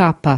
capa